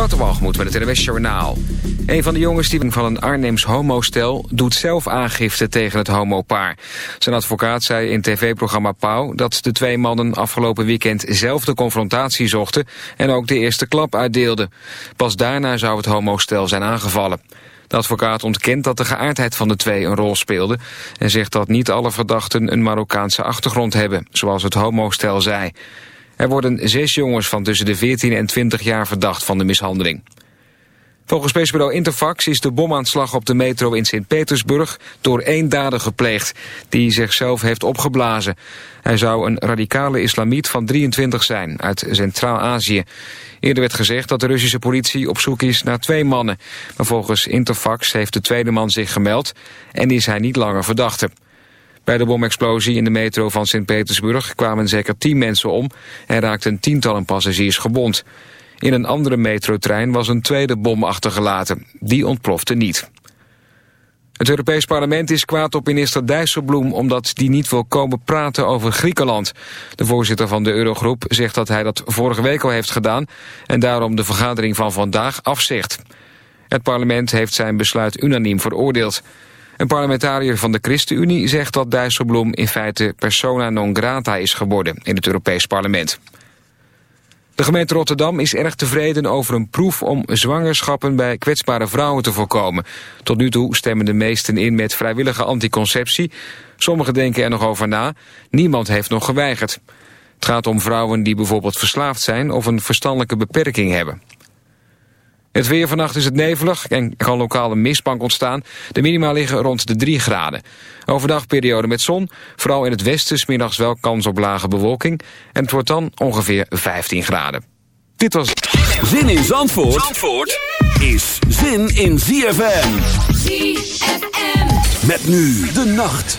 Waterwalgemoed met het NWS Journaal. Een van de jongens die van een Arnhems homostel doet zelf aangifte tegen het homopaar. Zijn advocaat zei in tv-programma Pauw dat de twee mannen afgelopen weekend zelf de confrontatie zochten en ook de eerste klap uitdeelden. Pas daarna zou het homostel zijn aangevallen. De advocaat ontkent dat de geaardheid van de twee een rol speelde... en zegt dat niet alle verdachten een Marokkaanse achtergrond hebben, zoals het homostel zei. Er worden zes jongens van tussen de 14 en 20 jaar verdacht van de mishandeling. Volgens persbureau Interfax is de bomaanslag op de metro in Sint-Petersburg door één dader gepleegd, die zichzelf heeft opgeblazen. Hij zou een radicale islamiet van 23 zijn, uit Centraal-Azië. Eerder werd gezegd dat de Russische politie op zoek is naar twee mannen. Maar volgens Interfax heeft de tweede man zich gemeld en is hij niet langer verdachte. Bij de bomexplosie in de metro van Sint-Petersburg kwamen zeker tien mensen om en raakten tientallen passagiers gewond. In een andere metrotrein was een tweede bom achtergelaten. Die ontplofte niet. Het Europees Parlement is kwaad op minister Dijsselbloem... omdat die niet wil komen praten over Griekenland. De voorzitter van de Eurogroep zegt dat hij dat vorige week al heeft gedaan... en daarom de vergadering van vandaag afzegt. Het parlement heeft zijn besluit unaniem veroordeeld. Een parlementariër van de ChristenUnie zegt dat Dijsselbloem... in feite persona non grata is geworden in het Europees Parlement. De gemeente Rotterdam is erg tevreden over een proef om zwangerschappen bij kwetsbare vrouwen te voorkomen. Tot nu toe stemmen de meesten in met vrijwillige anticonceptie. Sommigen denken er nog over na. Niemand heeft nog geweigerd. Het gaat om vrouwen die bijvoorbeeld verslaafd zijn of een verstandelijke beperking hebben. Het weer vannacht is het nevelig en kan lokale mistbank ontstaan. De minima liggen rond de 3 graden. Overdag periode met zon, vooral in het westen smiddags wel kans op lage bewolking. En het wordt dan ongeveer 15 graden. Dit was... Zin in Zandvoort, Zandvoort is zin in ZFM. ZFM. Met nu de nacht.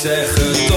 Zeggen.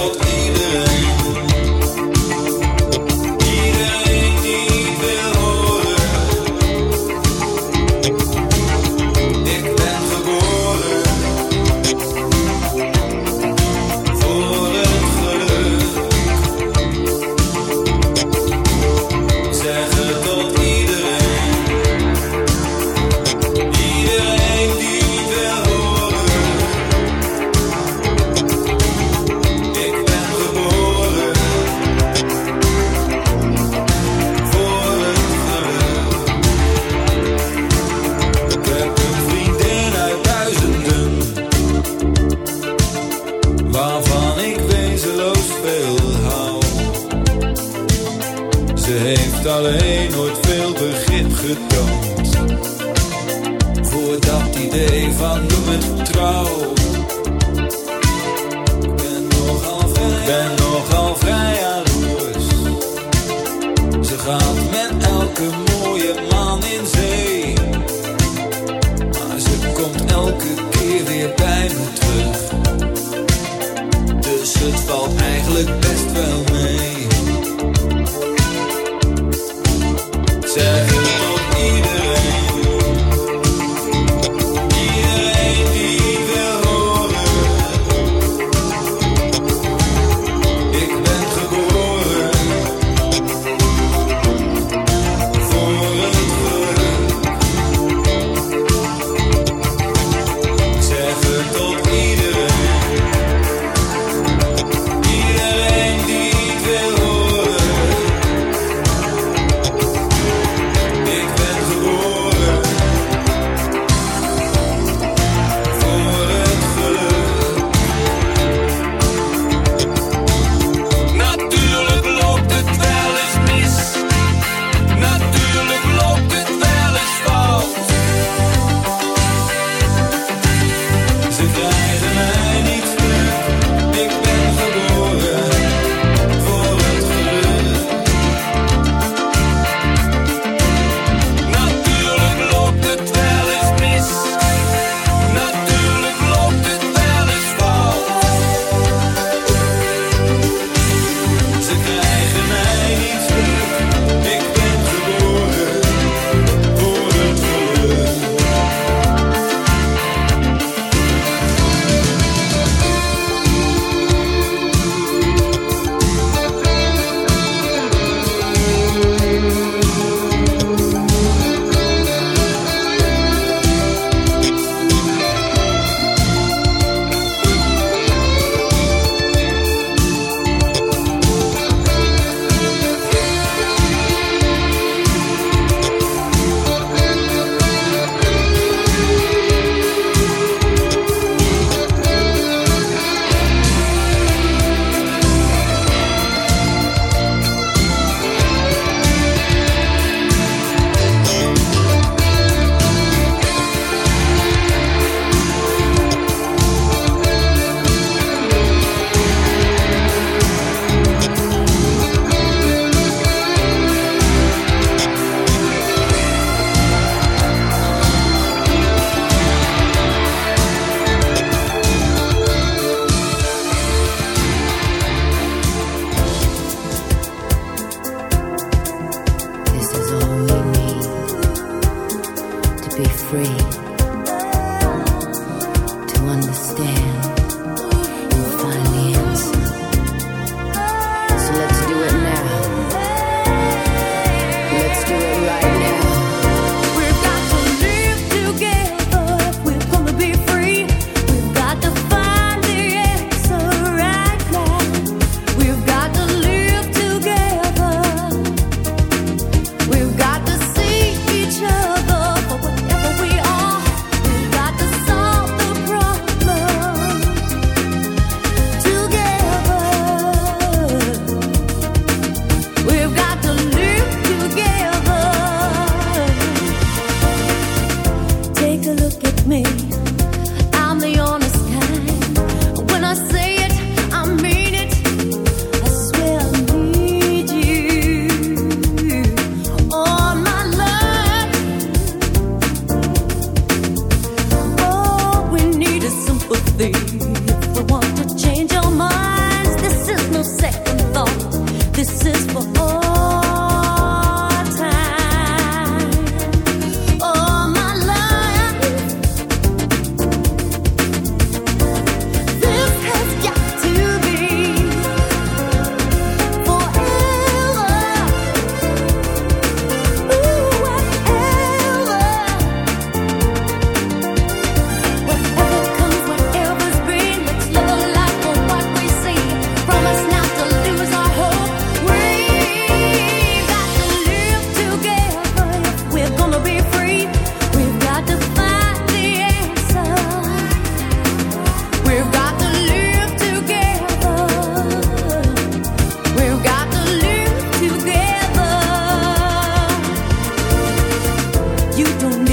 You don't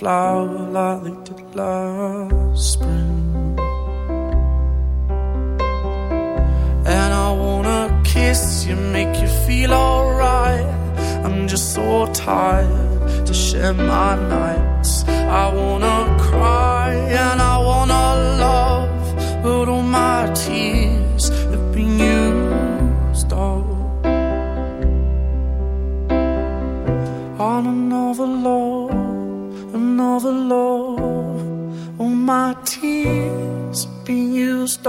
flower like they did last spring. And I wanna kiss you, make you feel alright. I'm just so tired to share my nights. I wanna